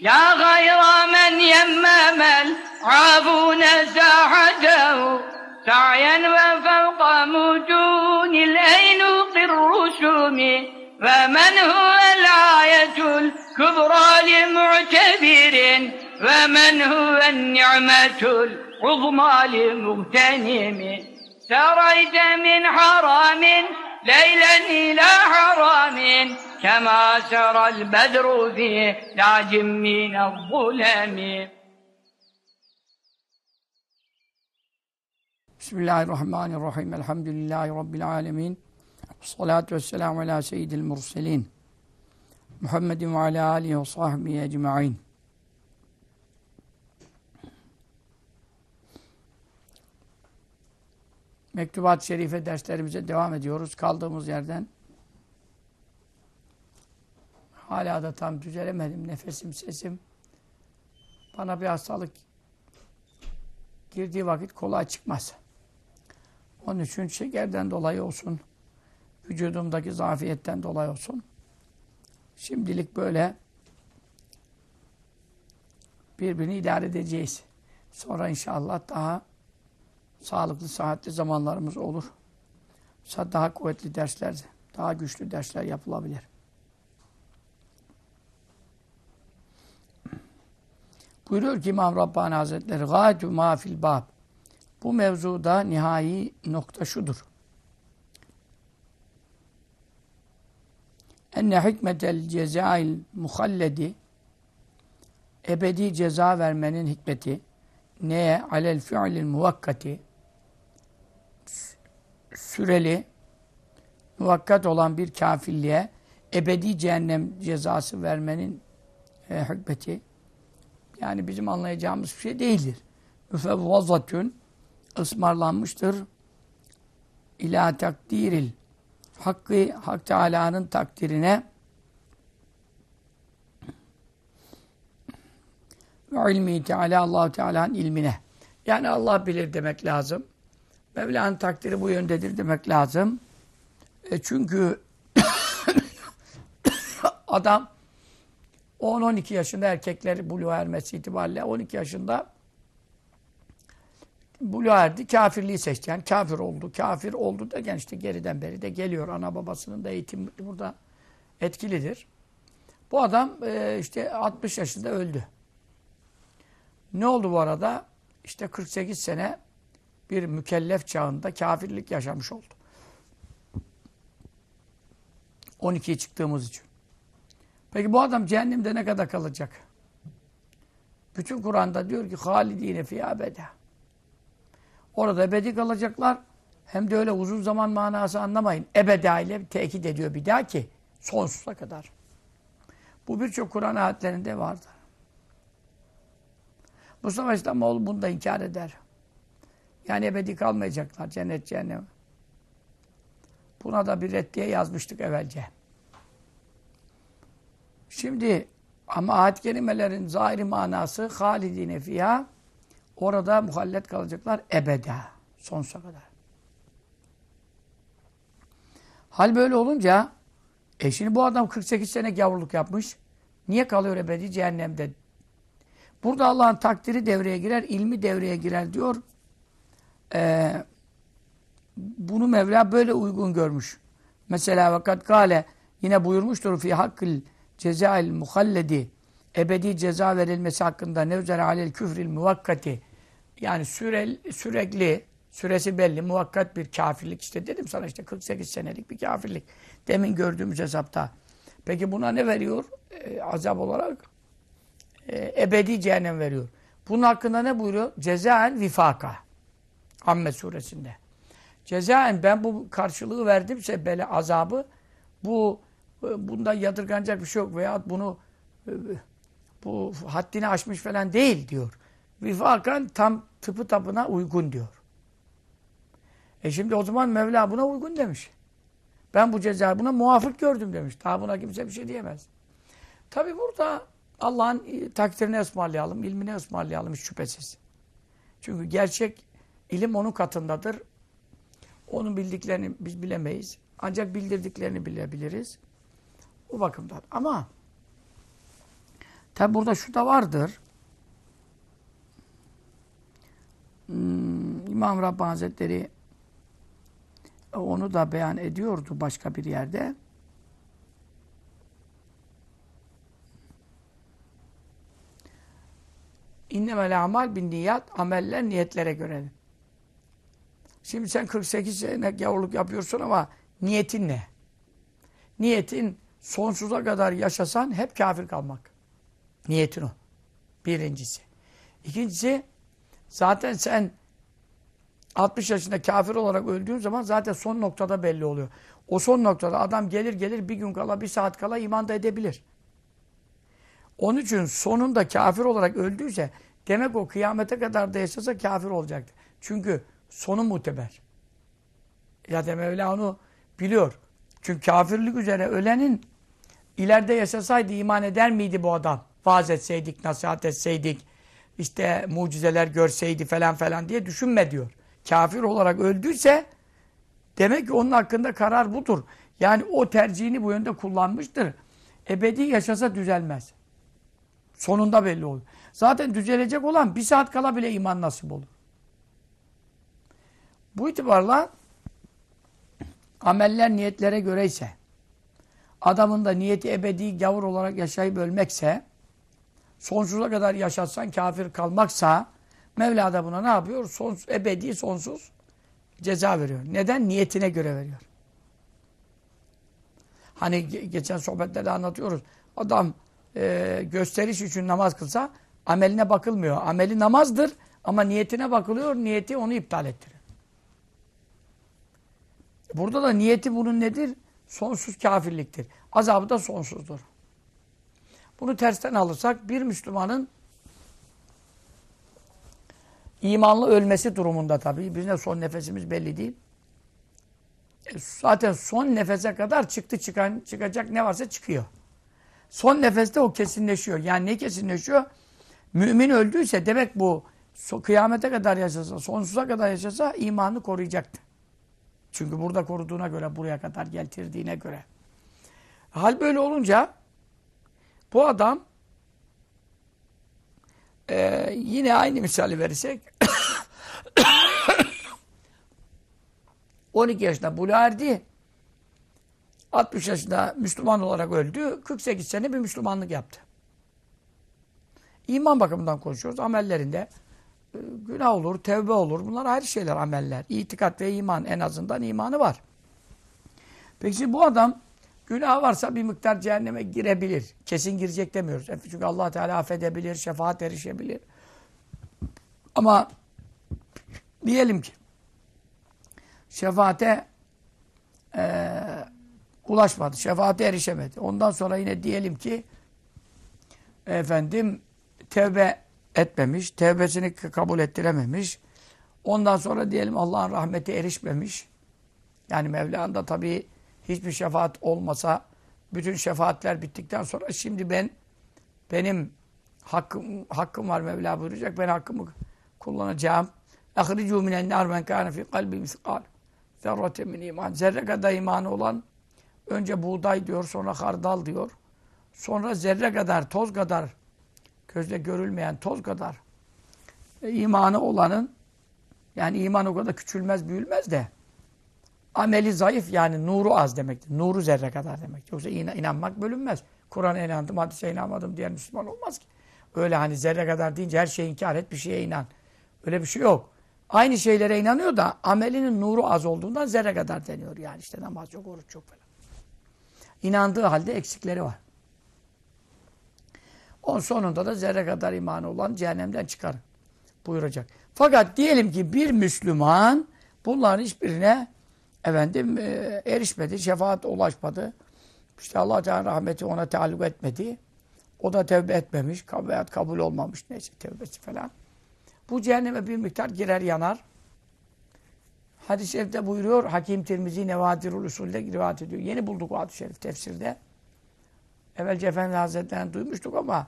يا غير من يمم العافون ساحته سعيا وفوق متون الأينوق الرسوم فمن هو الآية الكبرى لمعتبر؟ ومن هو النعمة العظمى لمغتنم؟ سريت من حرام ليلا إلى حرام. كما سرى البدر في داج من الظلم. بسم الله الرحمن الرحيم. الحمد لله رب العالمين. والصلاة والسلام على سيد المرسلين محمد وعلى آله وصحبه أجمعين. Mektubat-ı Şerife derslerimize devam ediyoruz. Kaldığımız yerden hala da tam düzelemedim. Nefesim, sesim bana bir hastalık girdiği vakit kolay çıkmaz. Onun için şekerden dolayı olsun, vücudumdaki zafiyetten dolayı olsun. Şimdilik böyle birbirini idare edeceğiz. Sonra inşallah daha sağlıklı, sıhhatli zamanlarımız olur. Daha kuvvetli dersler, daha güçlü dersler yapılabilir. Buyuruyor ki İmam Rabbani Hazretleri gâyetü mâ fil bâb. Bu mevzuda nihai nokta şudur. Enne hikmetel cezail muhalledi. Ebedi ceza vermenin hikmeti. Neye? Alel fi'lil muvakkati. Süreli muvakkat olan bir kafirliğe ebedi cehennem cezası vermenin e, hikmeti yani bizim anlayacağımız bir şey değildir. Müfevvazatün ısmarlanmıştır. İlâ takdiril hakkı Hak Teâlâ'nın takdirine ve ilmi Teala Allahu Teala'nın ilmine. Yani Allah bilir demek lazım. Mevla'nın takdiri bu yöndedir demek lazım. E çünkü adam 10-12 yaşında erkekleri buluğa ermesi itibariyle 12 yaşında buluğa erdi. Kafirliği seçti. Yani kafir oldu. Kafir oldu derken işte geriden beri de geliyor. Ana babasının da eğitimi burada etkilidir. Bu adam e, işte 60 yaşında öldü. Ne oldu bu arada? İşte 48 sene bir mükellef çağında kafirlik yaşamış oldu. 12'ye çıktığımız için. Peki bu adam cehennemde ne kadar kalacak? Bütün Kur'an'da diyor ki halidine fiyâ beda. Orada ebedi kalacaklar. Hem de öyle uzun zaman manası anlamayın. Ebeda ile tekit ediyor bir daha ki sonsuza kadar. Bu birçok Kur'an ayetlerinde vardır. Mustafa İslamoğlu bunu da inkar eder. Yani ebedi kalmayacaklar cennet cehennem. Buna da bir reddiye yazmıştık evvelce. Şimdi ama ayet kelimelerin zahiri manası halidine fiyâ Orada muhallet kalacaklar ebeda. Sonsuza kadar. Hal böyle olunca e şimdi bu adam 48 sene gavurluk yapmış. Niye kalıyor ebedi cehennemde? Burada Allah'ın takdiri devreye girer, ilmi devreye girer diyor. Ee, bunu Mevla böyle uygun görmüş. Mesela vakat kale yine buyurmuştur fi hakkil cezail muhalledi ebedi ceza verilmesi hakkında nevzer alel küfril muvakkati yani sürel, sürekli süresi belli muvakkat bir kafirlik işte dedim sana işte 48 senelik bir kafirlik demin gördüğümüz hesapta. Peki buna ne veriyor? Ee, azap olarak e, ebedi cehennem veriyor. Bunun hakkında ne buyuruyor? Cezaen vifaka. Amme suresinde. Cezaen ben bu karşılığı verdimse bela azabı bu e, bunda yadırganacak bir şey yok veya bunu e, bu haddini aşmış falan değil diyor. Vifakan tam tıpı tapına uygun diyor. E şimdi o zaman Mevla buna uygun demiş. Ben bu cezayı buna muvafık gördüm demiş. Daha buna kimse bir şey diyemez. Tabi burada Allah'ın takdirine ısmarlayalım, ilmine ısmarlayalım hiç şüphesiz. Çünkü gerçek ilim onun katındadır. Onun bildiklerini biz bilemeyiz. Ancak bildirdiklerini bilebiliriz. Bu bakımdan. Ama Tabi burada şu da vardır. Hmm, İmam Rabbani Hazretleri onu da beyan ediyordu başka bir yerde. İnnemel amal bin niyat, ameller niyetlere göre. Şimdi sen 48 sene gavurluk yapıyorsun ama niyetin ne? Niyetin sonsuza kadar yaşasan hep kafir kalmak. Niyetin o. Birincisi. İkincisi zaten sen 60 yaşında kafir olarak öldüğün zaman zaten son noktada belli oluyor. O son noktada adam gelir gelir bir gün kala bir saat kala iman da edebilir. Onun için sonunda kafir olarak öldüyse demek o kıyamete kadar da yaşasa kafir olacaktı. Çünkü sonu muteber. Da Mevla onu biliyor. Çünkü kafirlik üzere ölenin ileride yaşasaydı iman eder miydi bu adam? Vaaz etseydik, nasihat etseydik, işte mucizeler görseydi falan falan diye düşünme diyor. Kafir olarak öldüyse demek ki onun hakkında karar budur. Yani o tercihini bu yönde kullanmıştır. Ebedi yaşasa düzelmez. Sonunda belli olur. Zaten düzelecek olan bir saat kala bile iman nasip olur. Bu itibarla ameller niyetlere göre ise adamın da niyeti ebedi gavur olarak yaşayıp ölmekse sonsuza kadar yaşatsan kafir kalmaksa Mevla da buna ne yapıyor? Sonsuz, ebedi sonsuz ceza veriyor. Neden? Niyetine göre veriyor. Hani geçen sohbetlerde anlatıyoruz. Adam e, gösteriş için namaz kılsa ameline bakılmıyor. Ameli namazdır ama niyetine bakılıyor. Niyeti onu iptal ettiriyor. Burada da niyeti bunun nedir? Sonsuz kafirliktir. Azabı da sonsuzdur. Bunu tersten alırsak bir Müslümanın imanlı ölmesi durumunda tabii. Bizim de son nefesimiz belli değil. E, zaten son nefese kadar çıktı çıkan çıkacak ne varsa çıkıyor. Son nefeste o kesinleşiyor. Yani ne kesinleşiyor? Mümin öldüyse demek bu kıyamete kadar yaşasa, sonsuza kadar yaşasa imanı koruyacaktı. Çünkü burada koruduğuna göre, buraya kadar getirdiğine göre. Hal böyle olunca bu adam e, yine aynı misali verirsek 12 yaşında buluğa erdi. 60 yaşında Müslüman olarak öldü. 48 sene bir Müslümanlık yaptı. İman bakımından konuşuyoruz. Amellerinde günah olur, tevbe olur. Bunlar ayrı şeyler ameller. İtikat ve iman en azından imanı var. Peki şimdi bu adam günah varsa bir miktar cehenneme girebilir. Kesin girecek demiyoruz. E, çünkü allah Teala affedebilir, şefaat erişebilir. Ama diyelim ki şefaate e, ulaşmadı. Şefaate erişemedi. Ondan sonra yine diyelim ki efendim tevbe etmemiş, tevbesini kabul ettirememiş. Ondan sonra diyelim Allah'ın rahmeti erişmemiş. Yani Mevla'nın da tabii hiçbir şefaat olmasa bütün şefaatler bittikten sonra şimdi ben benim hakkım hakkım var Mevla buyuracak. Ben hakkımı kullanacağım. Ahricu minen nar men kana fi kalbi miskal zerrate min iman. Zerre kadar imanı olan önce buğday diyor, sonra hardal diyor. Sonra zerre kadar, toz kadar gözle görülmeyen toz kadar e, imanı olanın yani iman o kadar küçülmez, büyülmez de ameli zayıf yani nuru az demektir. Nuru zerre kadar demek. Yoksa inanmak bölünmez. Kur'an'a inandım, hadise inanmadım diyen Müslüman olmaz ki. Öyle hani zerre kadar deyince her şeyi inkar et, bir şeye inan. Öyle bir şey yok. Aynı şeylere inanıyor da amelinin nuru az olduğundan zerre kadar deniyor. Yani işte namaz yok, oruç yok falan. İnandığı halde eksikleri var. Onun sonunda da zerre kadar imanı olan cehennemden çıkar buyuracak. Fakat diyelim ki bir Müslüman bunların hiçbirine efendim e, erişmedi, şefaat ulaşmadı. İşte Allah Teala rahmeti ona taalluk etmedi. O da tevbe etmemiş, veya kabul olmamış neyse tevbesi falan. Bu cehenneme bir miktar girer yanar. Hadis-i şerifte buyuruyor, Hakim Tirmizi Nevadirul Usul'de rivayet ediyor. Yeni bulduk o hadis-i şerif tefsirde. Evvelce Efendi Hazretleri'nden duymuştuk ama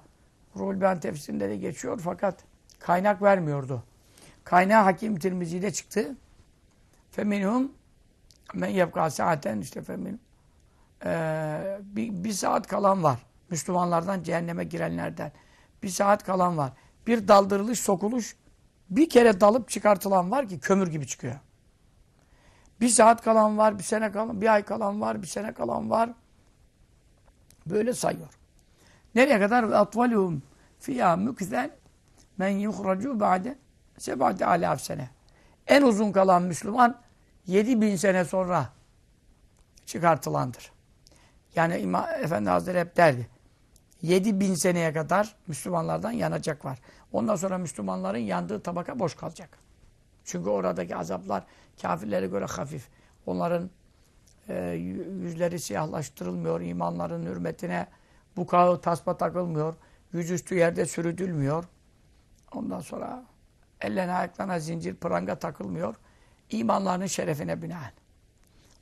Ruhul Beyan tefsirinde de geçiyor fakat kaynak vermiyordu. Kaynağı Hakim Tirmizi'de çıktı. Feminhum men yebka saaten işte femin ee, bir, bir saat kalan var. Müslümanlardan cehenneme girenlerden. Bir saat kalan var. Bir daldırılış, sokuluş. Bir kere dalıp çıkartılan var ki kömür gibi çıkıyor. Bir saat kalan var, bir sene kalan, bir ay kalan var, bir sene kalan var. Böyle sayıyor. Nereye kadar? atvaluhum fiyâ mükzen men yuhracu ba'de seb'ate alâf sene. En uzun kalan Müslüman 7000 sene sonra çıkartılandır. Yani İmam Efendi Hazretleri hep derdi. 7000 seneye kadar Müslümanlardan yanacak var. Ondan sonra Müslümanların yandığı tabaka boş kalacak. Çünkü oradaki azaplar kafirlere göre hafif. Onların e, yüzleri siyahlaştırılmıyor, imanların hürmetine bu kağı tasma takılmıyor, yüzüstü yerde sürüdülmüyor. Ondan sonra ellerine ayaklarına zincir, pranga takılmıyor. İmanlarının şerefine binaen.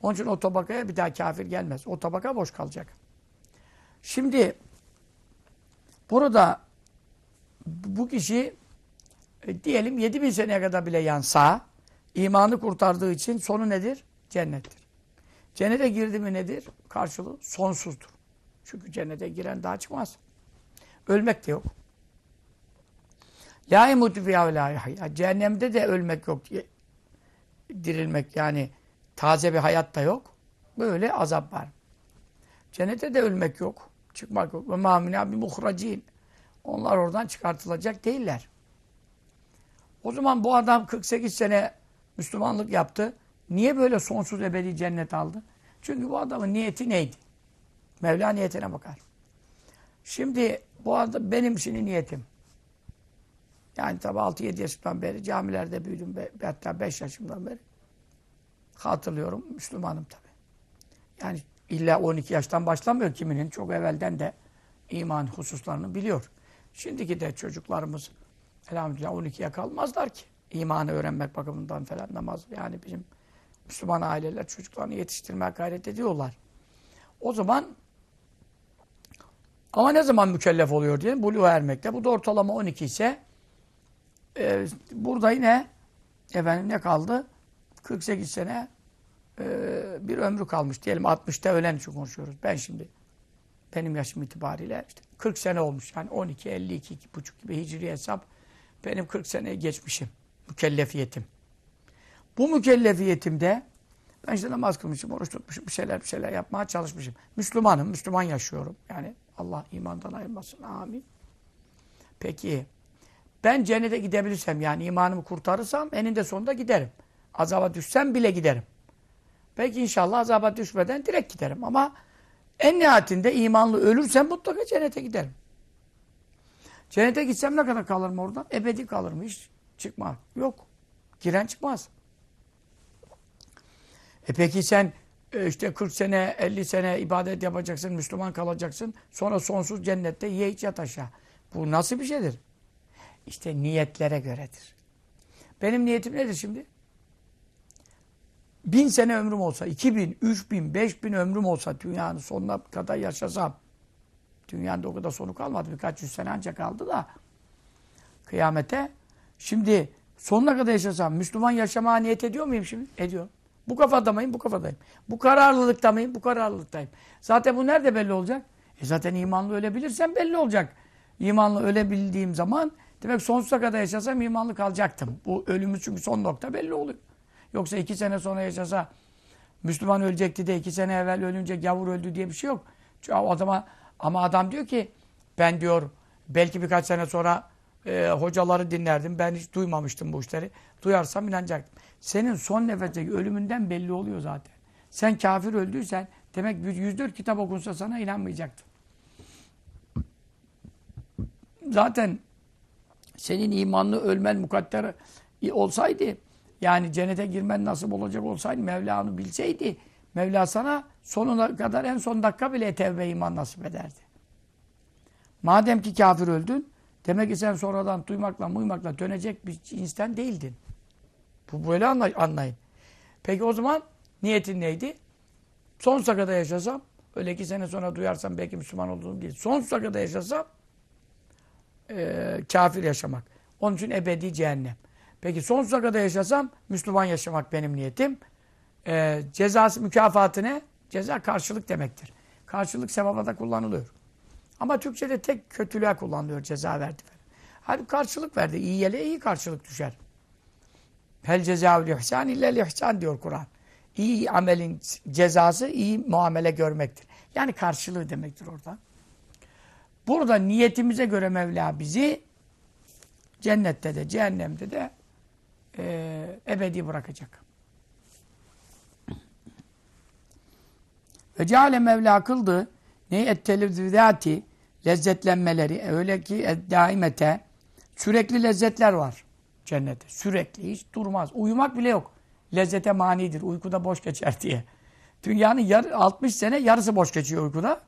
Onun için o tabakaya bir daha kafir gelmez. O tabaka boş kalacak. Şimdi burada bu kişi e, diyelim 7000 seneye kadar bile yansa imanı kurtardığı için sonu nedir? Cennettir. Cennete girdi mi nedir? Karşılığı sonsuzdur. Çünkü cennete giren daha çıkmaz. Ölmek de yok. La imutu fiyâ ve. Cehennemde de ölmek yok. Dirilmek yani taze bir hayat da yok. Böyle azap var. Cennete de ölmek yok. Çıkmak yok. Ve mâminâ bi muhracîn. Onlar oradan çıkartılacak değiller. O zaman bu adam 48 sene Müslümanlık yaptı. Niye böyle sonsuz ebedi cennet aldı? Çünkü bu adamın niyeti neydi? Mevla niyetine bakar. Şimdi bu adam benim şimdi niyetim. Yani tabi 6-7 yaşımdan beri camilerde büyüdüm. Hatta 5 yaşımdan beri. Hatırlıyorum. Müslümanım tabi. Yani illa 12 yaştan başlamıyor kiminin. Çok evvelden de iman hususlarını biliyor. Şimdiki de çocuklarımız elhamdülillah 12'ye kalmazlar ki. İmanı öğrenmek bakımından falan namaz. Yani bizim Müslüman aileler çocuklarını yetiştirmeye gayret ediyorlar. O zaman ama ne zaman mükellef oluyor diye buluğa ermekte. Bu da ortalama 12 ise e, burada yine efendim ne kaldı? 48 sene e, bir ömrü kalmış diyelim. 60'ta ölen için konuşuyoruz. Ben şimdi benim yaşım itibariyle işte 40 sene olmuş. Yani 12, 52, 2 buçuk gibi hicri hesap. Benim 40 seneyi geçmişim. Mükellefiyetim. Bu mükellefiyetimde ben işte namaz kılmışım, oruç tutmuşum, bir şeyler bir şeyler yapmaya çalışmışım. Müslümanım, Müslüman yaşıyorum. Yani Allah imandan ayırmasın. Amin. Peki ben cennete gidebilirsem yani imanımı kurtarırsam eninde sonunda giderim. Azaba düşsem bile giderim. Belki inşallah azaba düşmeden direkt giderim ama en nihayetinde imanlı ölürsem mutlaka cennete giderim. Cennete gitsem ne kadar kalırım oradan? Ebedi kalırım. Hiç çıkmaz. Yok. Giren çıkmaz. E peki sen e, işte 40 sene, 50 sene ibadet yapacaksın, Müslüman kalacaksın. Sonra sonsuz cennette ye iç yat aşağı. Bu nasıl bir şeydir? İşte niyetlere göredir. Benim niyetim nedir şimdi? Bin sene ömrüm olsa, iki bin, üç bin, beş bin ömrüm olsa dünyanın sonuna kadar yaşasam. Dünyanın o kadar sonu kalmadı. Birkaç yüz sene ancak kaldı da kıyamete. Şimdi sonuna kadar yaşasam Müslüman yaşamaya niyet ediyor muyum şimdi? Ediyorum. Bu kafada mıyım? Bu kafadayım. Bu kararlılıkta mıyım? Bu kararlılıktayım. Zaten bu nerede belli olacak? E zaten imanlı ölebilirsem belli olacak. İmanlı ölebildiğim zaman demek sonsuza kadar yaşasam imanlı kalacaktım. Bu ölümü çünkü son nokta belli oluyor. Yoksa iki sene sonra yaşasa Müslüman ölecekti de iki sene evvel ölünce gavur öldü diye bir şey yok. O adama, ama adam diyor ki ben diyor belki birkaç sene sonra e, hocaları dinlerdim. Ben hiç duymamıştım bu işleri. Duyarsam inanacaktım. Senin son nefesteki ölümünden belli oluyor zaten. Sen kafir öldüysen demek 104 kitap okunsa sana inanmayacaktın. Zaten senin imanlı ölmen mukadder olsaydı yani cennete girmen nasip olacak olsaydı Mevla onu bilseydi Mevla sana sonuna kadar en son dakika bile tevbe iman nasip ederdi. Madem ki kafir öldün demek ki sen sonradan duymakla muymakla dönecek bir cinsten değildin. Bu böyle anlayın. Peki o zaman niyetin neydi? Sonsuza kadar yaşasam, öyle iki sene sonra duyarsam belki Müslüman olduğum değil. Sonsuza kadar yaşasam e, kafir yaşamak. Onun için ebedi cehennem. Peki sonsuza kadar yaşasam Müslüman yaşamak benim niyetim. E, cezası, mükafatı ne? Ceza karşılık demektir. Karşılık sevaba da kullanılıyor. Ama Türkçe'de tek kötülüğe kullanılıyor ceza verdi. Halbuki karşılık verdi. İyi yele iyi karşılık düşer. Hel cezaül ihsan illel ihsan diyor Kur'an. İyi amelin cezası iyi muamele görmektir. Yani karşılığı demektir orada. Burada niyetimize göre Mevla bizi cennette de cehennemde de e, ebedi bırakacak. Ve ceale Mevla kıldı ne ettelezzüzati lezzetlenmeleri öyle ki daimete sürekli lezzetler var cennette. Sürekli hiç durmaz. Uyumak bile yok. Lezzete manidir. Uykuda boş geçer diye. Dünyanın yar, 60 sene yarısı boş geçiyor uykuda.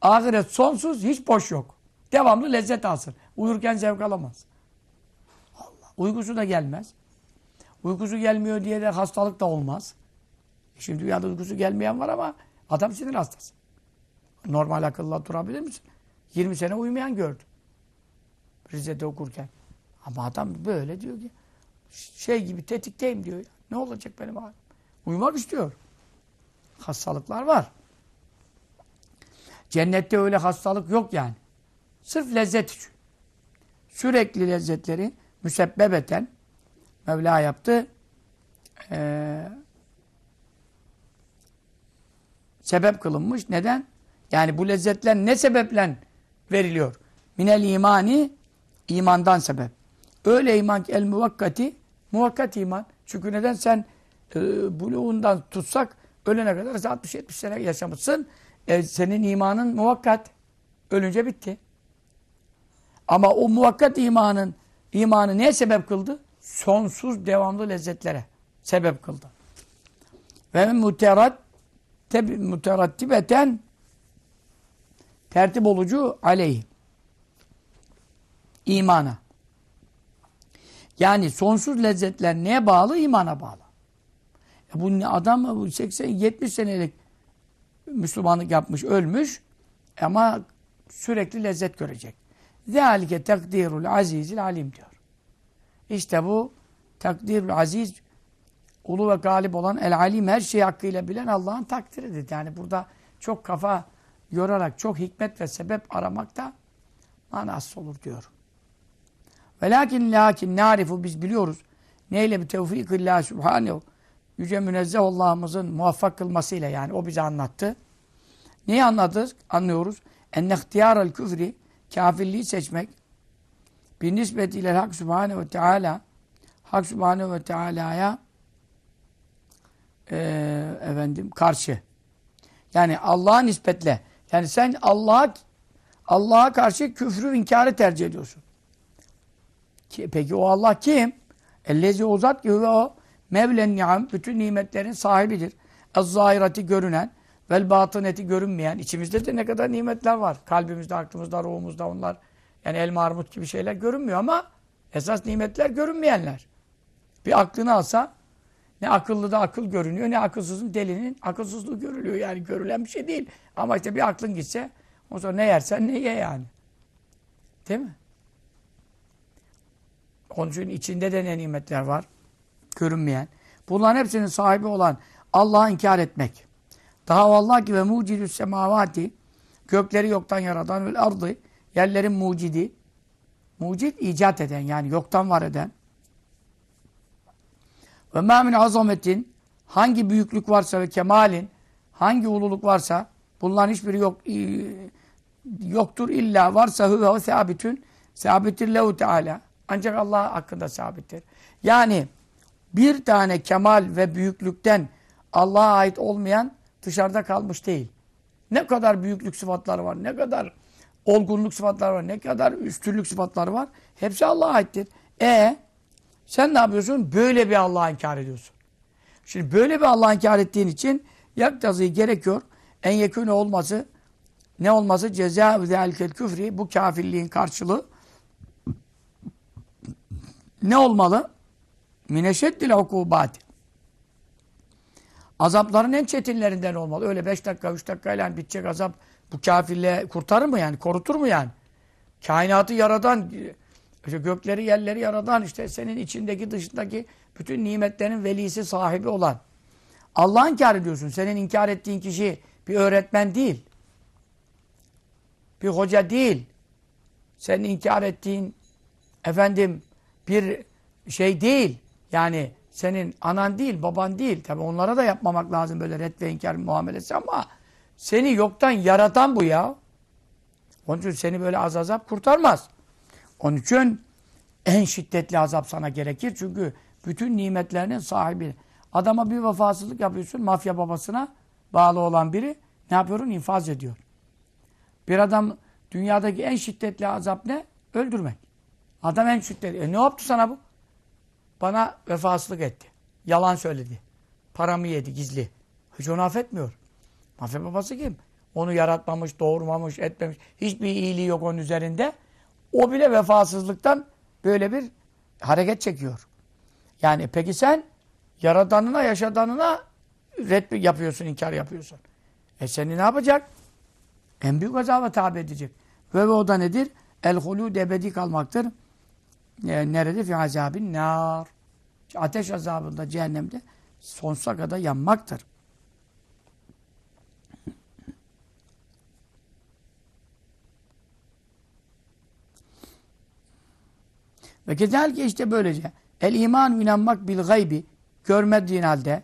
Ahiret sonsuz hiç boş yok. Devamlı lezzet alsın. Uyurken zevk alamaz. Allah. Uykusu da gelmez. Uykusu gelmiyor diye de hastalık da olmaz. E şimdi dünyada uykusu gelmeyen var ama adam sinir hastası. Normal akılla durabilir misin? 20 sene uyumayan gördüm. Rize'de okurken. Ama adam böyle diyor ki şey gibi tetikteyim diyor. Ne olacak benim halim? Uyumak istiyor. Hastalıklar var. Cennette öyle hastalık yok yani. Sırf lezzet için. Sürekli lezzetleri müsebbebeten Mevla yaptı. Ee, sebep kılınmış. Neden? Yani bu lezzetler ne sebeple veriliyor? Minel imani imandan sebep. Öyle iman ki el muvakkati muvakkat iman. Çünkü neden sen e, buluğundan tutsak ölene kadar 60-70 sene yaşamışsın. E, senin imanın muvakkat. Ölünce bitti. Ama o muvakkat imanın imanı neye sebep kıldı? Sonsuz devamlı lezzetlere sebep kıldı. Ve muterat muterattibeten tertip olucu aleyh. İmana. Yani sonsuz lezzetler neye bağlı? İmana bağlı. E bu adam 80-70 senelik Müslümanlık yapmış, ölmüş ama sürekli lezzet görecek. Zalike takdirul azizil alim diyor. İşte bu takdirul aziz ulu ve galip olan el alim her şeyi hakkıyla bilen Allah'ın takdiridir. Yani burada çok kafa yorarak çok hikmet ve sebep aramakta manasız olur diyor. Ve lakin lakin narifu biz biliyoruz. Neyle bir tevfikillah subhanehu. Yüce münezzeh Allah'ımızın muvaffak kılmasıyla yani o bize anlattı. Neyi anladık? Anlıyoruz. Enne ihtiyarel küfri kafirliği seçmek bir nispetiyle Hak Subhanehu ve Teala Hak Subhanehu ve Teala'ya e, efendim karşı. Yani Allah'a nispetle. Yani sen Allah'a Allah'a karşı küfrü inkarı tercih ediyorsun. Ki, peki o Allah kim? Ellezi o zat ki o Mevlen ni'am bütün nimetlerin sahibidir. Ez-zahirati görünen vel batıneti görünmeyen. içimizde de ne kadar nimetler var. Kalbimizde, aklımızda, ruhumuzda onlar. Yani el marmut gibi şeyler görünmüyor ama esas nimetler görünmeyenler. Bir aklını alsa ne akıllı da akıl görünüyor ne akılsızın delinin akılsızlığı görülüyor. Yani görülen bir şey değil. Ama işte bir aklın gitse o zaman ne yersen ne ye yani. Değil mi? Onun için içinde de ne nimetler var? Görünmeyen. Bunların hepsinin sahibi olan Allah'ı inkar etmek. Daha vallahi ki ve mucidü semavati gökleri yoktan yaratan ve ardı yerlerin mucidi mucid icat eden yani yoktan var eden ve min azametin hangi büyüklük varsa ve kemalin hangi ululuk varsa bunların hiçbiri yok yoktur illa varsa huve o sabitün sabittir lehu teala ancak Allah hakkında sabittir. Yani bir tane kemal ve büyüklükten Allah'a ait olmayan dışarıda kalmış değil. Ne kadar büyüklük sıfatları var, ne kadar olgunluk sıfatları var, ne kadar üstünlük sıfatları var. Hepsi Allah'a aittir. E sen ne yapıyorsun? Böyle bir Allah'a inkar ediyorsun. Şimdi böyle bir Allah'a inkar ettiğin için yaktazıyı gerekiyor. En yekûne olması ne olması? Ceza ve küfri bu kafirliğin karşılığı ne olmalı? Mineşeddil ukubati. Azapların en çetinlerinden olmalı. Öyle beş dakika, üç dakikayla bitecek azap bu kafirle kurtarır mı yani? Korutur mu yani? Kainatı yaradan, işte gökleri, yerleri yaradan, işte senin içindeki, dışındaki bütün nimetlerin velisi, sahibi olan. Allah'ı inkar ediyorsun. Senin inkar ettiğin kişi bir öğretmen değil. bir hoca değil. Senin inkar ettiğin efendim bir şey değil. Yani senin anan değil, baban değil. Tabi onlara da yapmamak lazım böyle red ve inkar muamelesi ama seni yoktan yaratan bu ya. Onun için seni böyle az azap kurtarmaz. Onun için en şiddetli azap sana gerekir. Çünkü bütün nimetlerinin sahibi. Adama bir vefasızlık yapıyorsun. Mafya babasına bağlı olan biri ne yapıyorsun? İnfaz ediyor. Bir adam dünyadaki en şiddetli azap ne? Öldürmek. Adam en şiddetli. E ne yaptı sana bu? Bana vefasızlık etti. Yalan söyledi. Paramı yedi gizli. Hiç onu affetmiyor. Mafya babası kim? Onu yaratmamış, doğurmamış, etmemiş. Hiçbir iyiliği yok onun üzerinde. O bile vefasızlıktan böyle bir hareket çekiyor. Yani peki sen yaradanına, yaşadanına red yapıyorsun, inkar yapıyorsun. E seni ne yapacak? En büyük azaba tabi edecek. Ve o da nedir? El-hulûd ebedi kalmaktır. E, nerede? Fi azabin nar. Ateş azabında, cehennemde sonsuza kadar yanmaktır. Ve kezelke işte böylece el iman inanmak bil gaybi görmediğin halde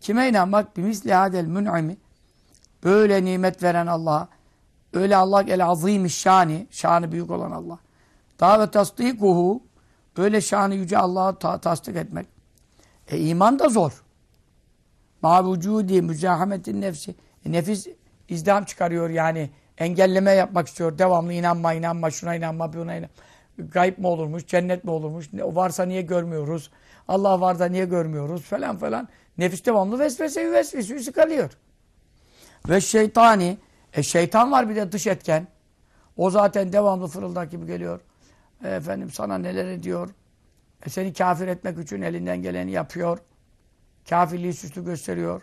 kime inanmak? Bimisli hadel mün'imi böyle nimet veren Allah'a öyle Allah el azim şani şanı büyük olan Allah. Daha ve tasdikuhu öyle şanı yüce Allah'a ta tasdik etmek. E iman da zor. Ma vücudi müzahametin nefsi. E, nefis izdiham çıkarıyor yani. Engelleme yapmak istiyor. Devamlı inanma, inanma, şuna inanma, buna inanma. Gayb mi olurmuş, cennet mi olurmuş, varsa niye görmüyoruz, Allah var da niye görmüyoruz falan falan. Nefis devamlı vesvese vesvese çıkarıyor. Ve şeytani, e şeytan var bir de dış etken. O zaten devamlı fırıldak gibi geliyor. E, efendim sana neler ediyor. E, seni kafir etmek için elinden geleni yapıyor. Kafirliği süslü gösteriyor.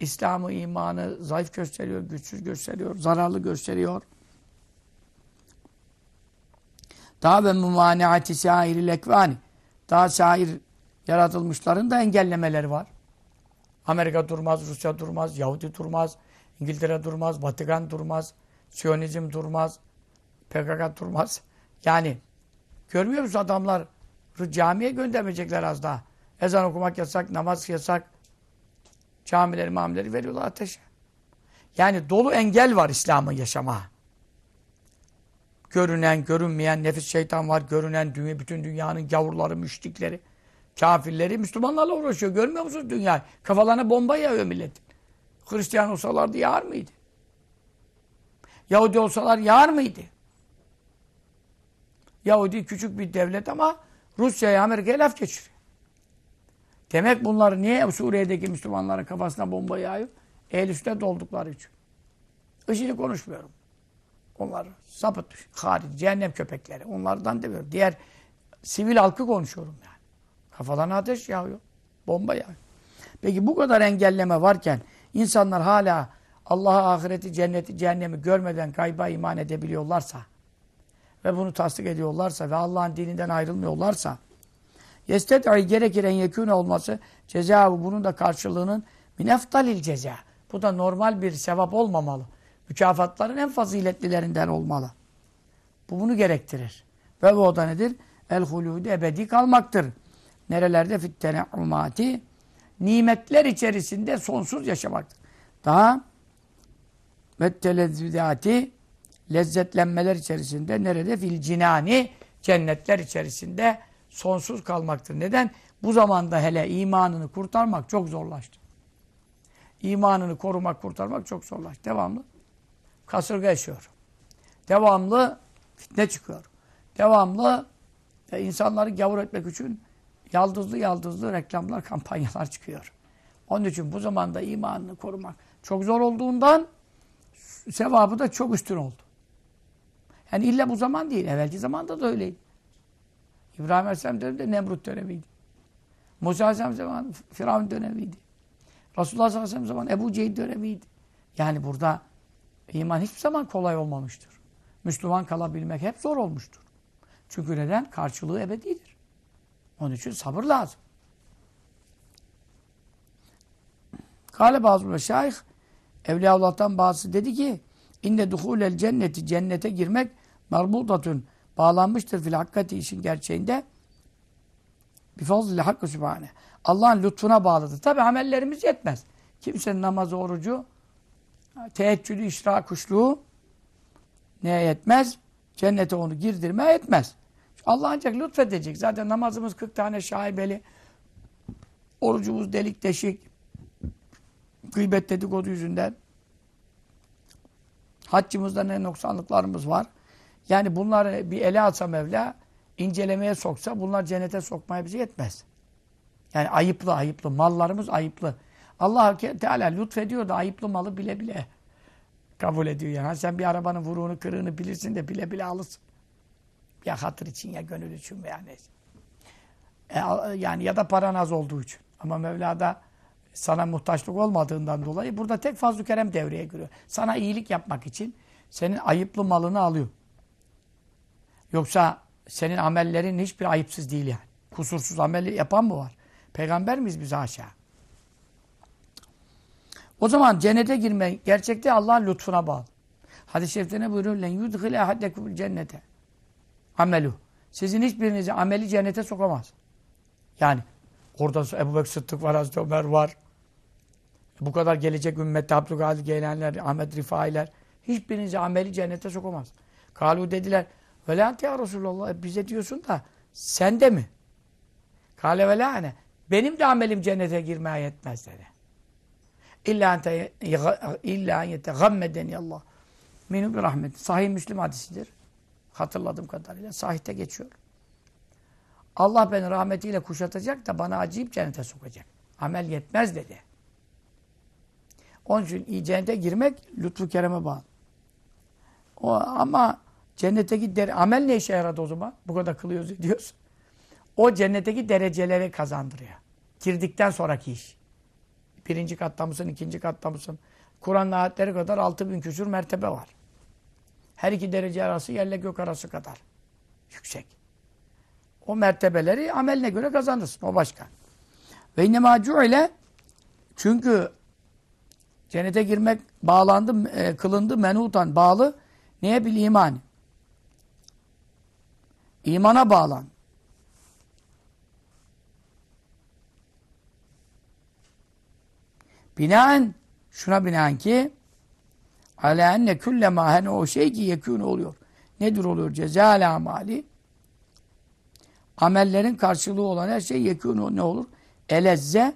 İslam'ı, imanı zayıf gösteriyor, güçsüz gösteriyor, zararlı gösteriyor. Daha ve mumaniati sairil ekvani. Daha sair yaratılmışların da engellemeleri var. Amerika durmaz, Rusya durmaz, Yahudi durmaz, İngiltere durmaz, Vatikan durmaz, Siyonizm durmaz, PKK durmaz. Yani görmüyor musun adamlar camiye göndermeyecekler az daha. Ezan okumak yasak, namaz yasak. Camileri, mamileri veriyorlar ateşe. Yani dolu engel var İslam'ın yaşama. Görünen, görünmeyen nefis şeytan var. Görünen dünya, bütün dünyanın gavurları, müşrikleri, kafirleri Müslümanlarla uğraşıyor. Görmüyor musunuz dünya? Kafalarına bomba yağıyor milletin. Hristiyan olsalardı yağar mıydı? Yahudi olsalar yağar mıydı? Yahudi küçük bir devlet ama Rusya'ya, Amerika'ya laf geçiriyor. Demek bunları niye Suriye'deki Müslümanların kafasına bomba yağıyor? El üstte doldukları için. IŞİD'i konuşmuyorum. Onlar sapıt, hariç, cehennem köpekleri. Onlardan demiyorum. Diğer sivil halkı konuşuyorum yani. Kafalarına ateş yağıyor. Bomba yağıyor. Peki bu kadar engelleme varken insanlar hala Allah'a ahireti, cenneti, cehennemi görmeden kayba iman edebiliyorlarsa ve bunu tasdik ediyorlarsa ve Allah'ın dininden ayrılmıyorlarsa yestet'i gerekir en yekûne olması cezâhu bunun da karşılığının mineftalil ceza. Bu da normal bir sevap olmamalı. Mükafatların en faziletlilerinden olmalı. Bu bunu gerektirir. Ve bu da nedir? El hulûd ebedi kalmaktır. Nerelerde fittene'umati nimetler içerisinde sonsuz yaşamaktır. Daha ve telezzüdati lezzetlenmeler içerisinde nerede? Fil cinani cennetler içerisinde sonsuz kalmaktır. Neden? Bu zamanda hele imanını kurtarmak çok zorlaştı. İmanını korumak, kurtarmak çok zorlaştı. Devamlı kasırga yaşıyor. Devamlı fitne çıkıyor. Devamlı e, insanları gavur etmek için yaldızlı yaldızlı reklamlar, kampanyalar çıkıyor. Onun için bu zamanda imanını korumak çok zor olduğundan sevabı da çok üstün oldu. Yani illa bu zaman değil. Evvelki zamanda da öyleydi. İbrahim Aleyhisselam döneminde Nemrut dönemiydi. Musa Aleyhisselam zaman Firavun dönemiydi. Resulullah sallallahu aleyhi ve sellem zaman Ebu Cehil dönemiydi. Yani burada iman hiçbir zaman kolay olmamıştır. Müslüman kalabilmek hep zor olmuştur. Çünkü neden? Karşılığı ebedidir. Onun için sabır lazım. Kale bazı şeyh Evliyaullah'tan bazısı dedi ki İnne duhulel cenneti cennete girmek merbutatun bağlanmıştır fil hakkati işin gerçeğinde bi fazlil hakkı sübhane. Allah'ın lütfuna bağlıdır. Tabi amellerimiz yetmez. Kimsenin namazı, orucu, teheccüdü, işra, kuşluğu neye yetmez? Cennete onu girdirmeye yetmez. Allah ancak lütfedecek. Zaten namazımız 40 tane şaibeli. Orucumuz delik deşik. Gıybet dedikodu yüzünden. Haccımızda ne noksanlıklarımız var. Yani bunları bir ele alsa Mevla, incelemeye soksa bunlar cennete sokmaya bize yetmez. Yani ayıplı ayıplı. Mallarımız ayıplı. Allah Teala lütfediyor da ayıplı malı bile bile kabul ediyor yani. Sen bir arabanın vuruğunu, kırığını bilirsin de bile bile alırsın. Ya hatır için ya gönül için veya neyse. E, yani ya da paran az olduğu için. Ama Mevla'da sana muhtaçlık olmadığından dolayı burada tek fazl kerem devreye giriyor. Sana iyilik yapmak için senin ayıplı malını alıyor. Yoksa senin amellerin hiçbir ayıpsız değil yani. Kusursuz ameli yapan mı var? Peygamber miyiz biz aşağı? O zaman cennete girme gerçekte Allah'ın lütfuna bağlı. Hadis-i şerifte ne buyuruyor? Len yudhile ahaddekumul cennete. Amelu. Sizin hiçbirinizi ameli cennete sokamaz. Yani orada Ebu Bekir Sıddık var, Hazreti Ömer var. Bu kadar gelecek ümmette Abdülkadir Geylenler, Ahmet Rifailer. Hiçbirinizi ameli cennete sokamaz. Kalu dediler. Ve ya Resulallah e, bize diyorsun da sen de mi? Kale ve lâne. Benim de amelim cennete girmeye yetmez dedi. İlla en yetegammedeni Allah. Minhu bir rahmet. Sahih Müslim hadisidir. Hatırladığım kadarıyla. Sahihte geçiyor. Allah beni rahmetiyle kuşatacak da bana acıyıp cennete sokacak. Amel yetmez dedi. Onun için cennete girmek lütfu kereme bağlı. O, ama cennetteki dere, amel ne işe yaradı o zaman? Bu kadar kılıyoruz ediyoruz. O cennetteki dereceleri kazandırıyor. Girdikten sonraki iş. Birinci katta mısın, ikinci katta mısın? Kur'an ayetleri kadar altı bin küsur mertebe var. Her iki derece arası yerle gök arası kadar. Yüksek. O mertebeleri ameline göre kazanırsın. O başka. Ve innemâ ile çünkü cennete girmek bağlandı, e, kılındı, menutan, bağlı. Neye bil iman? İmana bağlan. Binaen şuna binaen ki ala enne külle ma o şey ki yekûn oluyor. Nedir oluyor? Cezâl amali amellerin karşılığı olan her şey yekûn ne olur? Elezze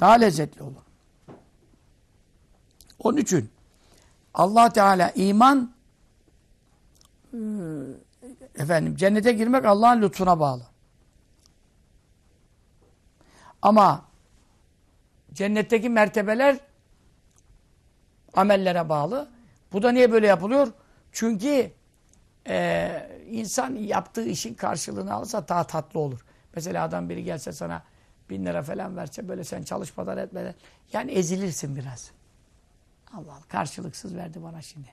daha lezzetli olur. Onun için Allah Teala iman efendim cennete girmek Allah'ın lütfuna bağlı. Ama cennetteki mertebeler amellere bağlı. Bu da niye böyle yapılıyor? Çünkü e, insan yaptığı işin karşılığını alırsa daha tatlı olur. Mesela adam biri gelse sana bin lira falan verse böyle sen çalışmadan etmeden yani ezilirsin biraz. Allah Allah karşılıksız verdi bana şimdi.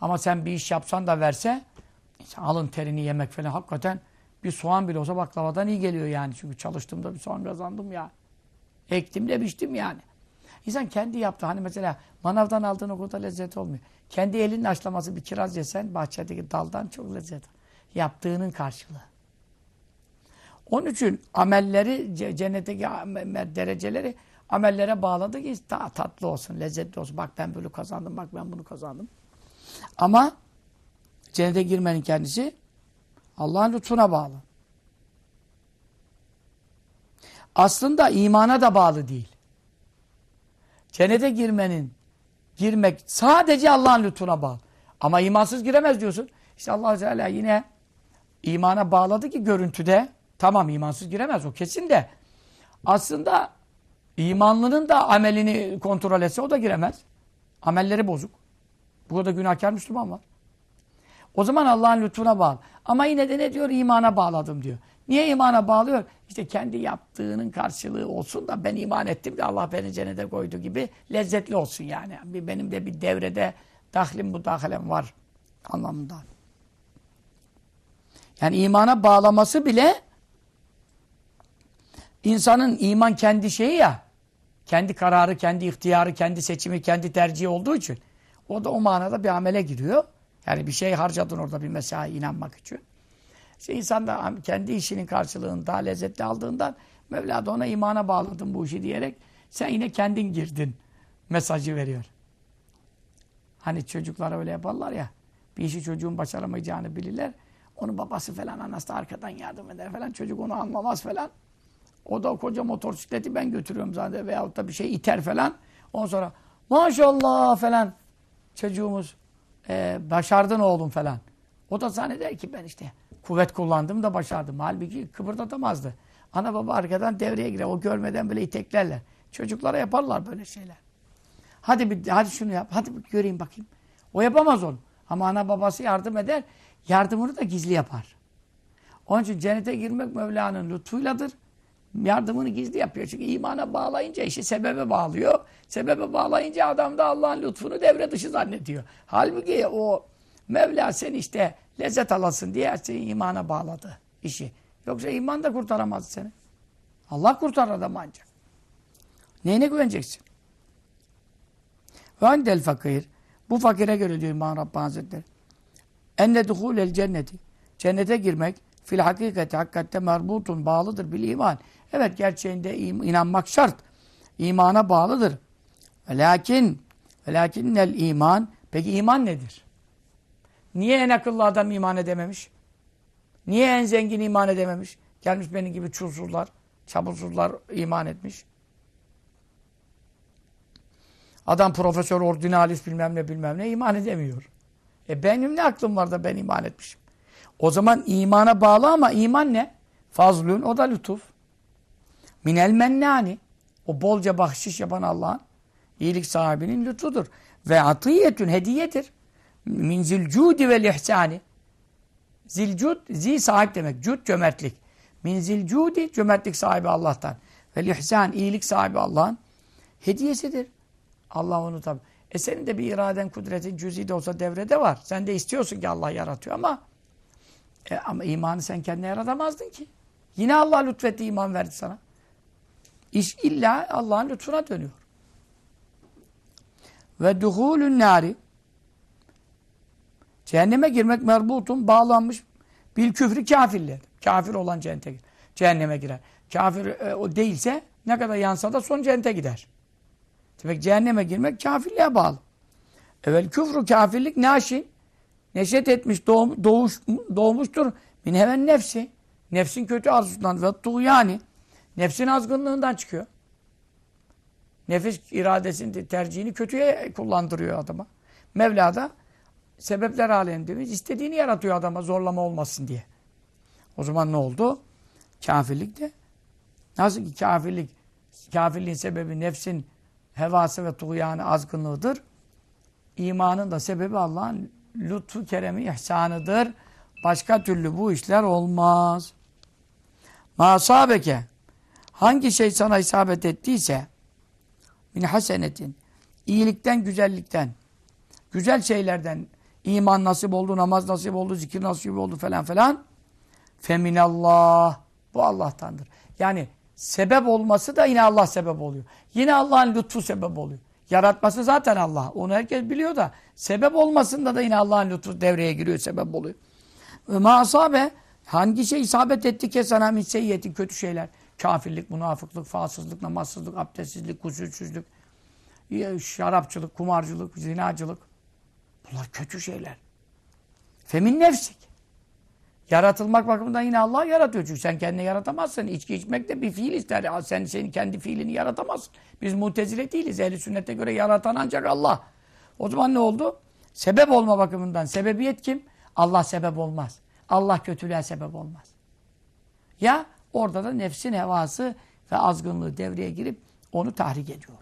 Ama sen bir iş yapsan da verse alın terini yemek falan hakikaten bir soğan bile olsa baklavadan iyi geliyor yani. Çünkü çalıştığımda bir soğan kazandım ya. Ektim de biçtim yani. İnsan kendi yaptı. Hani mesela manavdan aldığın o kadar lezzet olmuyor. Kendi elinin açlaması bir kiraz yesen bahçedeki daldan çok lezzet. Yaptığının karşılığı. Onun için amelleri, cennetteki dereceleri amellere bağladı ki daha tatlı olsun, lezzetli olsun. Bak ben böyle kazandım, bak ben bunu kazandım. Ama cennete girmenin kendisi Allah'ın lütfuna bağlı. Aslında imana da bağlı değil. Cennete girmenin, girmek sadece Allah'ın lütfuna bağlı. Ama imansız giremez diyorsun. İşte allah Teala yine imana bağladı ki görüntüde. Tamam imansız giremez o kesin de. Aslında imanlının da amelini kontrol etse o da giremez. Amelleri bozuk. Burada günahkar Müslüman var. O zaman Allah'ın lütfuna bağlı. Ama yine de ne diyor? İmana bağladım diyor. Niye imana bağlıyor? İşte kendi yaptığının karşılığı olsun da ben iman ettim de Allah beni cennete koydu gibi lezzetli olsun yani. Benim de bir devrede dahlim bu dahalem var anlamında. Yani imana bağlaması bile insanın iman kendi şeyi ya kendi kararı, kendi ihtiyarı, kendi seçimi, kendi tercihi olduğu için O da o manada bir amele giriyor. Yani bir şey harcadın orada bir mesai inanmak için. İşte insan da kendi işinin karşılığını daha lezzetli aldığından Mevla da ona imana bağladım bu işi diyerek sen yine kendin girdin mesajı veriyor. Hani çocuklar öyle yaparlar ya bir işi çocuğun başaramayacağını bilirler. Onun babası falan anası da arkadan yardım eder falan. Çocuk onu anlamaz falan. O da koca motosikleti ben götürüyorum zaten veyahut da bir şey iter falan. Ondan sonra maşallah falan çocuğumuz e, başardın oğlum falan. O da zanneder ki ben işte kuvvet kullandım da başardım. Halbuki kıpırdatamazdı. Ana baba arkadan devreye girer. O görmeden böyle iteklerler. Çocuklara yaparlar böyle şeyler. Hadi bir, hadi şunu yap. Hadi bir göreyim bakayım. O yapamaz onu. Ama ana babası yardım eder. Yardımını da gizli yapar. Onun için cennete girmek Mevla'nın lütfuyladır. Yardımını gizli yapıyor. Çünkü imana bağlayınca işi sebebe bağlıyor. Sebebe bağlayınca adam da Allah'ın lütfunu devre dışı zannediyor. Halbuki o Mevla sen işte lezzet alasın diye seni imana bağladı işi. Yoksa iman da kurtaramaz seni. Allah kurtarır adamı ancak. Neyine güveneceksin? Ve fakir. Bu fakire göre diyor İmam Rabbani Hazretleri. Enne duhulel cenneti. Cennete girmek fil hakikati hakikatte merbutun bağlıdır bil iman. Evet gerçeğinde inanmak şart. İmana bağlıdır. Lakin lakinnel iman peki iman nedir? Niye en akıllı adam iman edememiş? Niye en zengin iman edememiş? Gelmiş benim gibi çulsuzlar, çabulsuzlar iman etmiş. Adam profesör, ordinalis bilmem ne bilmem ne iman edemiyor. E benim ne aklım var da ben iman etmişim. O zaman imana bağlı ama iman ne? Fazlun o da lütuf. Minel mennani. O bolca bahşiş yapan Allah'ın iyilik sahibinin lütfudur. Ve atiyetün hediyedir. Min zilcudi vel ihsani. Zilcud, zi sahip demek. Cud cömertlik. Min zilcudi cömertlik sahibi Allah'tan. Vel ihsan iyilik sahibi Allah'ın hediyesidir. Allah onu tabi. E senin de bir iraden, kudretin cüz'i de olsa devrede var. Sen de istiyorsun ki Allah yaratıyor ama e, ama imanı sen kendine yaratamazdın ki. Yine Allah lütfetti iman verdi sana. İş illa Allah'ın lütfuna dönüyor. Ve duhulün nari cehenneme girmek merbutun bağlanmış bil küfrü kafirler. Kafir olan cennete. Cehenneme girer. Kafir e, o değilse ne kadar yansa da son cennete gider. Demek cehenneme girmek kafirliğe bağlı. Evvel küfrü kafirlik naşin neşet etmiş, doğum, doğuş, doğmuştur. Min hemen nefsi. Nefsin kötü arzusundan ve yani Nefsin azgınlığından çıkıyor. Nefis iradesini, tercihini kötüye kullandırıyor adama. Mevla da sebepler halinde istediğini yaratıyor adama zorlama olmasın diye. O zaman ne oldu? Kafirlik de nasıl ki kafirlik kafirliğin sebebi nefsin hevası ve tuğyanı azgınlığıdır. İmanın da sebebi Allah'ın lütfu, keremi, ihsanıdır. Başka türlü bu işler olmaz. Masabeke hangi şey sana isabet ettiyse min hasenetin iyilikten, güzellikten güzel şeylerden iman nasip oldu, namaz nasip oldu, zikir nasip oldu falan falan feminallah bu Allah'tandır. Yani sebep olması da yine Allah sebep oluyor. Yine Allah'ın lütfu sebep oluyor. Yaratması zaten Allah. Onu herkes biliyor da sebep olmasında da yine Allah'ın lütfu devreye giriyor, sebep oluyor. Masabe hangi şey isabet etti ki sana min seyyiyetin kötü şeyler. Kafirlik, münafıklık, falsızlık, namazsızlık, abdestsizlik, gusülsüzlük, şarapçılık, kumarcılık, zinacılık. Bunlar kötü şeyler. Femin nefsik. Yaratılmak bakımından yine Allah yaratıyor. Çünkü sen kendini yaratamazsın. İçki içmek de bir fiil ister. Sen senin kendi fiilini yaratamazsın. Biz mutezile değiliz. Ehli sünnete göre yaratan ancak Allah. O zaman ne oldu? Sebep olma bakımından. Sebebiyet kim? Allah sebep olmaz. Allah kötülüğe sebep olmaz. Ya orada da nefsin hevası ve azgınlığı devreye girip onu tahrik ediyor.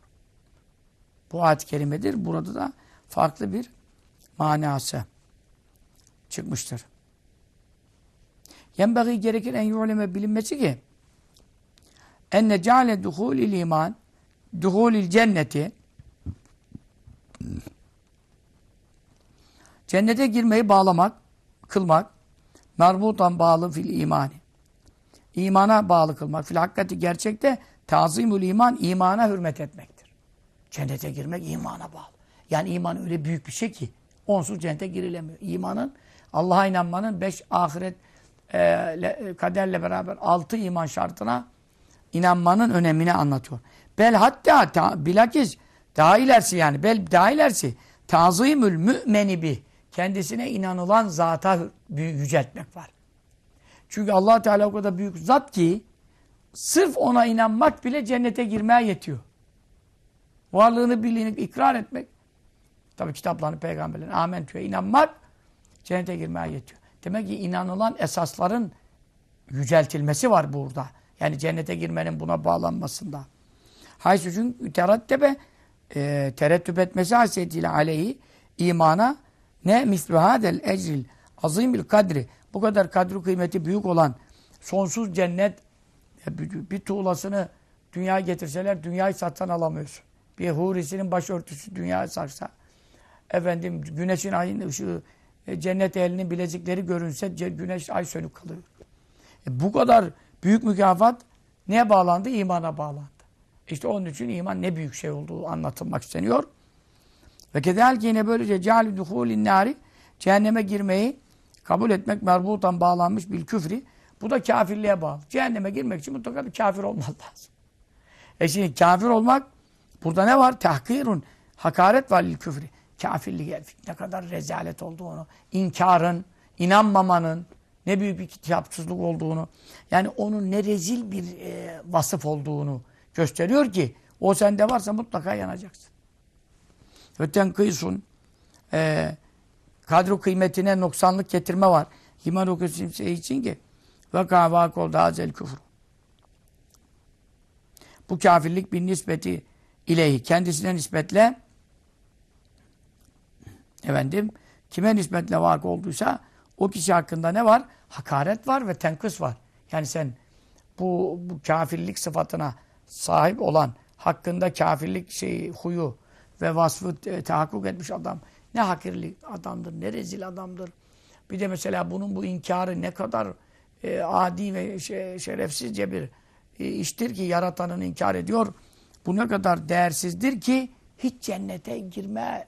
Bu ayet-i kerimedir. Burada da farklı bir manası çıkmıştır. Yenbeği gerekir en yu'leme bilinmesi ki enne ceale duhulil iman duhulil cenneti cennete girmeyi bağlamak, kılmak merbutan bağlı fil imani. İmana bağlı kılmak. Fil hakikati gerçekte tazimül iman imana hürmet etmektir. Cennete girmek imana bağlı. Yani iman öyle büyük bir şey ki onsuz cennete girilemiyor. İmanın, Allah'a inanmanın beş ahiret e, le, kaderle beraber altı iman şartına inanmanın önemini anlatıyor. Bel hatta ta, bilakis daha ilerisi yani bel daha ilerisi tazimül mümeni bi kendisine inanılan zata yüceltmek var. Çünkü allah Teala o kadar büyük zat ki sırf ona inanmak bile cennete girmeye yetiyor. Varlığını, birliğini ikrar etmek. Tabi kitaplarını, peygamberlerin amentüye inanmak cennete girmeye yetiyor. Demek ki inanılan esasların yüceltilmesi var burada. Yani cennete girmenin buna bağlanmasında. Haysu çünkü terattebe e, terettüp etmesi hasretiyle aleyhi imana ne mislu hadel ecril azimil kadri bu kadar kadri kıymeti büyük olan sonsuz cennet bir tuğlasını dünyaya getirseler dünyayı satsan alamıyorsun. Bir hurisinin başörtüsü dünyaya sarsa efendim güneşin ayın ışığı e, cennet ehlinin bilezikleri görünse güneş ay sönük kalıyor. E, bu kadar büyük mükafat neye bağlandı? İmana bağlandı. İşte onun için iman ne büyük şey olduğu anlatılmak isteniyor. Ve kedalki yine böylece cealü duhulin nari cehenneme girmeyi kabul etmek merbutan bağlanmış bil küfri. Bu da kafirliğe bağlı. Cehenneme girmek için mutlaka bir kafir olmak lazım. E şimdi kafir olmak burada ne var? Tahkirun. Hakaret var lil küfri. Kafirlik ne kadar rezalet olduğunu, inkarın, inanmamanın ne büyük bir kitapsızlık olduğunu, yani onun ne rezil bir e, vasıf olduğunu gösteriyor ki o sende varsa mutlaka yanacaksın. Öten kıysun e, kadro kıymetine noksanlık getirme var. Liman okusun için ki ve kavak oldu azel küfür. Bu kafirlik bir nispeti ileyhi kendisine nispetle efendim kime nispetle vakı olduysa o kişi hakkında ne var? Hakaret var ve tenkıs var. Yani sen bu, bu kafirlik sıfatına sahip olan hakkında kafirlik şeyi, huyu ve vasfı tahakkuk etmiş adam ne hakirlik adamdır, ne rezil adamdır. Bir de mesela bunun bu inkarı ne kadar e, adi ve şerefsizce bir e, iştir ki yaratanın inkar ediyor. Bu ne kadar değersizdir ki hiç cennete girme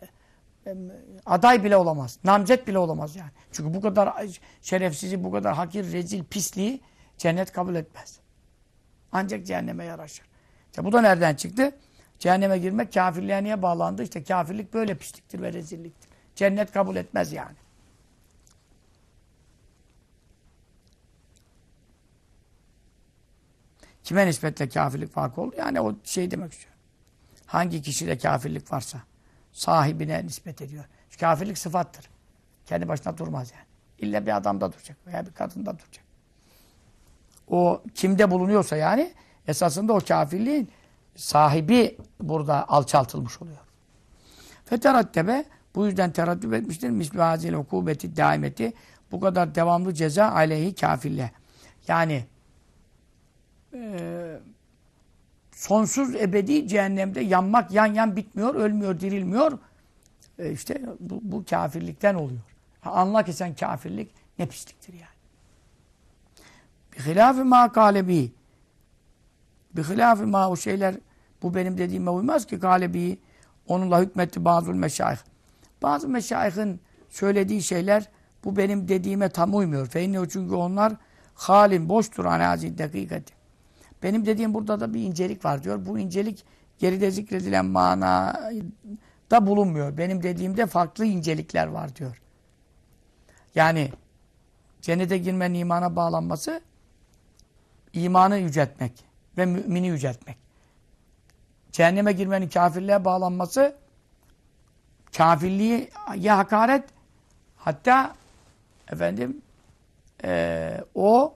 aday bile olamaz. Namzet bile olamaz yani. Çünkü bu kadar şerefsizi, bu kadar hakir, rezil, pisliği cennet kabul etmez. Ancak cehenneme yaraşır. İşte bu da nereden çıktı? Cehenneme girmek kafirliğe niye bağlandı? İşte kafirlik böyle pisliktir ve rezilliktir. Cennet kabul etmez yani. Kime nispetle kafirlik farkı oldu? Yani o şey demek istiyor. Hangi kişide kafirlik varsa sahibine nispet ediyor. Çünkü kafirlik sıfattır. Kendi başına durmaz yani. İlla bir adamda duracak veya bir kadında duracak. O kimde bulunuyorsa yani esasında o kafirliğin sahibi burada alçaltılmış oluyor. Feterattebe bu yüzden teraddüt etmiştir. Misli hazil hukubeti daimeti bu kadar devamlı ceza aleyhi kafirle. Yani e, sonsuz ebedi cehennemde yanmak yan yan bitmiyor, ölmüyor, dirilmiyor. E işte bu, bu kafirlikten oluyor. Ha, anla ki sen kafirlik ne pisliktir yani. Bi hilafı ma kalebi. Bi hilafı ma o şeyler bu benim dediğime uymaz ki kalebi. Onunla hükmetti bazı meşayih. Bazı meşayihin söylediği şeyler bu benim dediğime tam uymuyor. Feyne çünkü onlar halin boştur anazi dakikati. Benim dediğim burada da bir incelik var diyor. Bu incelik geride zikredilen manada bulunmuyor. Benim dediğimde farklı incelikler var diyor. Yani cennete girmenin imana bağlanması imanı yüceltmek ve mümini yüceltmek. Cehenneme girmenin kafirliğe bağlanması kafirliğe hakaret hatta efendim e, o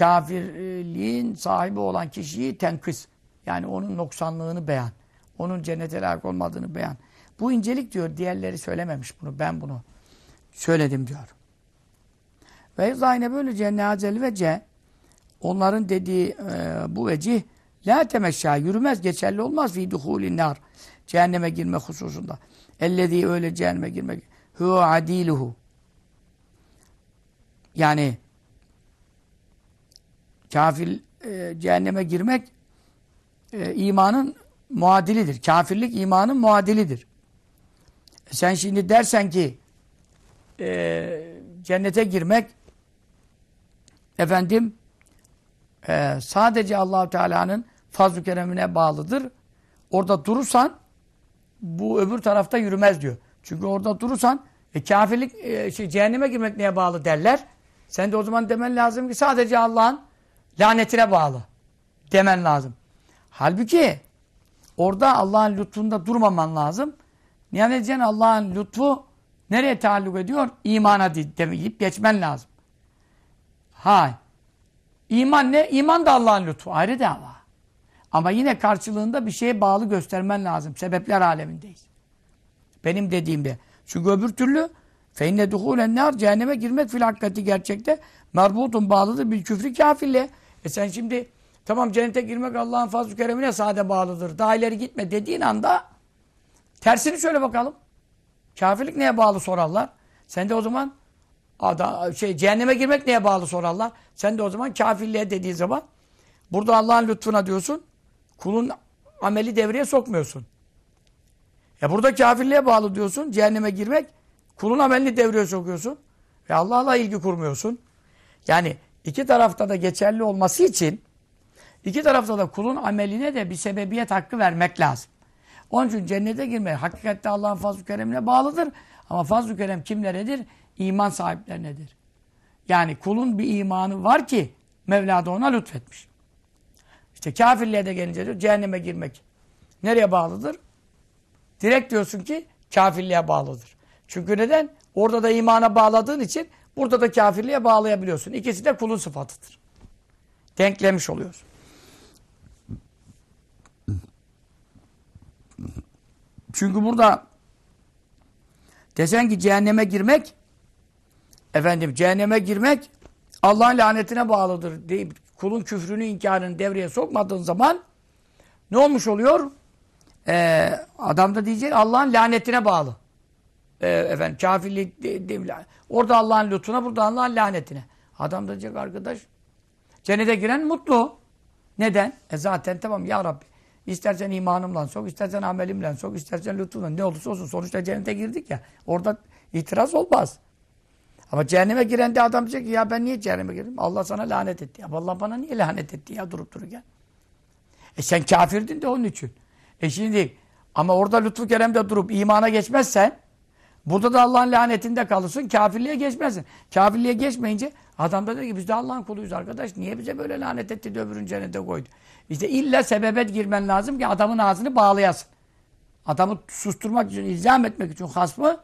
kafirliğin sahibi olan kişiyi tenkıs. Yani onun noksanlığını beyan. Onun cennete layık olmadığını beyan. Bu incelik diyor. Diğerleri söylememiş bunu. Ben bunu söyledim diyor. Ve zayne böylece neazel vece onların dediği e, bu vecih la temeşşâ yürümez, geçerli olmaz fi duhulin nar. Cehenneme girme hususunda. Ellezî öyle cehenneme girmek. Hu adiluhu. Yani kafir e, cehenneme girmek e, imanın muadilidir. Kafirlik imanın muadilidir. E sen şimdi dersen ki e, cennete girmek efendim e, sadece Allahu Teala'nın fazl-ı keremine bağlıdır. Orada durursan bu öbür tarafta yürümez diyor. Çünkü orada durursan e, kafirlik e, şey, cehenneme girmek neye bağlı derler. Sen de o zaman demen lazım ki sadece Allah'ın lanetine bağlı demen lazım. Halbuki orada Allah'ın lütfunda durmaman lazım. Diyeceksin Allah'ın lütfu nereye taalluk ediyor? İmana demeyip geçmen lazım. Ha. İman ne? İman da Allah'ın lütfu. Ayrı dava. Ama yine karşılığında bir şeye bağlı göstermen lazım. Sebepler alemindeyiz. Benim dediğimde. Çünkü öbür türlü feinne duhulen nar cehenneme girmek fil hakikati gerçekte merbutun bağlıdır bir küfrü kafirle. E sen şimdi tamam cennete girmek Allah'ın fazl-ı keremine sade bağlıdır. Daha ileri gitme dediğin anda tersini söyle bakalım. Kafirlik neye bağlı sorarlar. Sen de o zaman ada, şey cehenneme girmek neye bağlı sorarlar. Sen de o zaman kafirliğe dediği zaman burada Allah'ın lütfuna diyorsun. Kulun ameli devreye sokmuyorsun. Ya burada kafirliğe bağlı diyorsun. Cehenneme girmek kulun amelini devreye sokuyorsun. Ve Allah'la ilgi kurmuyorsun. Yani iki tarafta da geçerli olması için iki tarafta da kulun ameline de bir sebebiyet hakkı vermek lazım. Onun için cennete girmek hakikatte Allah'ın fazl-ı keremine bağlıdır. Ama fazl-ı kerem kimleredir? İman sahiplerinedir. Yani kulun bir imanı var ki Mevla da ona lütfetmiş. İşte kafirliğe de gelince diyor cehenneme girmek. Nereye bağlıdır? Direkt diyorsun ki kafirliğe bağlıdır. Çünkü neden? Orada da imana bağladığın için burada da kafirliğe bağlayabiliyorsun. İkisi de kulun sıfatıdır. Denklemiş oluyorsun. Çünkü burada desen ki cehenneme girmek efendim cehenneme girmek Allah'ın lanetine bağlıdır deyip kulun küfrünü inkarını devreye sokmadığın zaman ne olmuş oluyor? Ee, adam da diyecek Allah'ın lanetine bağlı. Ee, efendim kafirlik de, orada Allah'ın lütfuna burada Allah'ın lanetine. Adam da diyecek arkadaş cennete giren mutlu. Neden? E zaten tamam ya Rabbi İstersen imanımla sok, istersen amelimle sok, istersen lütfunla ne olursa olsun. Sonuçta cennete girdik ya. Orada itiraz olmaz. Ama cehenneme giren de adam diyecek ki ya ben niye cehenneme girdim? Allah sana lanet etti. Ya Allah bana niye lanet etti ya durup dururken? E sen kafirdin de onun için. E şimdi ama orada lütfu keremde durup imana geçmezsen burada da Allah'ın lanetinde kalırsın. Kafirliğe geçmezsin. Kafirliğe geçmeyince adam da diyor ki biz de Allah'ın kuluyuz arkadaş. Niye bize böyle lanet etti de öbürünü cennete koydu? İşte illa sebebet girmen lazım ki adamın ağzını bağlayasın. Adamı susturmak için, ilzam etmek için hasmı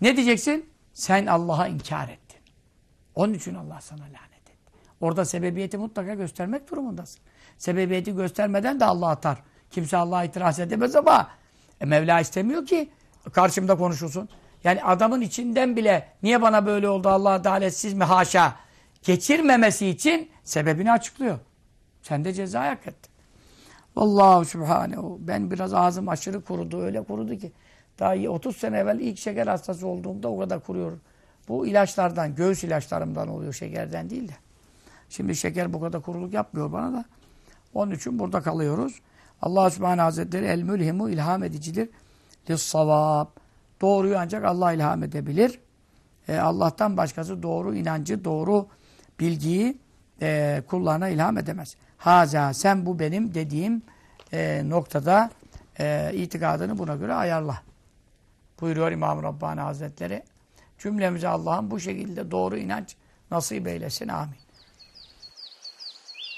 ne diyeceksin? Sen Allah'a inkar ettin. Onun için Allah sana lanet etti. Orada sebebiyeti mutlaka göstermek durumundasın. Sebebiyeti göstermeden de Allah atar. Kimse Allah'a itiraz edemez ama e, Mevla istemiyor ki karşımda konuşulsun. Yani adamın içinden bile niye bana böyle oldu Allah adaletsiz mi haşa geçirmemesi için sebebini açıklıyor. Sen de ceza hak ettin. Allahu Subhanehu. Ben biraz ağzım aşırı kurudu. Öyle kurudu ki. Daha 30 sene evvel ilk şeker hastası olduğumda o kadar kuruyor. Bu ilaçlardan, göğüs ilaçlarımdan oluyor. Şekerden değil de. Şimdi şeker bu kadar kuruluk yapmıyor bana da. Onun için burada kalıyoruz. Allah Subhanahu Hazretleri el mülhimu ilham edicidir. Lissavab. Doğruyu ancak Allah ilham edebilir. Ee, Allah'tan başkası doğru inancı, doğru bilgiyi e, kullarına ilham edemez. Haza sen bu benim dediğim e, noktada e, itikadını buna göre ayarla. Buyuruyor İmam Rabbani Hazretleri. Cümlemize Allah'ın bu şekilde doğru inanç nasip eylesin. Amin.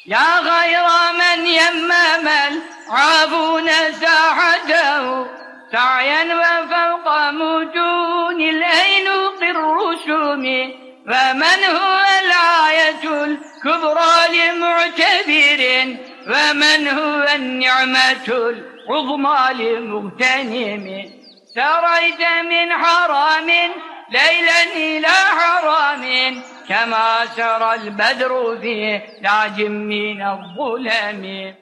Ya gayra men yemmemel abune sa'adehu سعيا وفوق مجون الأينوق الرسوم ومن هو الآية الكبرى لمعتبر؟ ومن هو النعمة العظمى لمغتنم؟ سريت من حرام ليلا إلى حرام كما سرى البدر في نعج من الظلم.